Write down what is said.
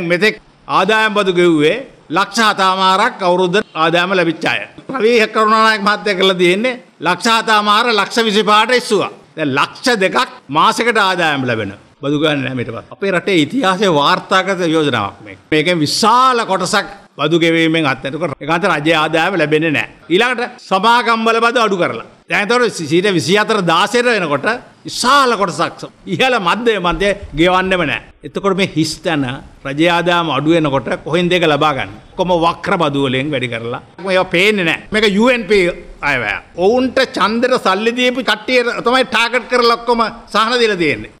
මෙතෙක් ආදායම් බදු ගෙව්වේ ලක්ෂ හතාමාරක් අවුරුද්ධ ආදායම ලැබිච්චාය. ප්‍රවීහ කරුණානායක මහත්තය කරලා තියෙන්නේ ලක්ෂ හතාමාර ලක්ෂ විසිපාට ඉස්සුවා. දැන් ලක්ෂ දෙකක් මාසෙකට ආදායම් ලැබෙන. බදු ගන්න නැමිට අපේ රටේ ඉතිහාසය වාර්තාගත යෝජනාවක් මේ. මේකෙන් විශාල කොටසක් බදු ගෙවීමෙන් අත්නකොට එකන්ත රජය ආදායම ලැබෙන්නේ නැහැ. ඊළඟට සමාගම්වල බදු අඩු කරලා. දැන් එතකොට සිට 24 16 වෙනකොට විශාල කොටසක් ඉහළ මධ්‍ය මධ්‍ය ගෙවන්නෙම නැහැ. එතකොට මේ හිස් තැන රජය ආදායම අඩු වෙනකොට කොහෙන්ද ඒක ලබා ගන්න? කොහොම වක්‍ර බදු වලින් වැඩි කරලා. මේවා පේන්නේ නැහැ. මේක UNP අයවැය. ඔවුන්ට ඡන්දෙට සල්ලි දීපු කට්ටිය තමයි ටාගට් කරලා ඔක්කොම සහන දීලා තියෙන්නේ.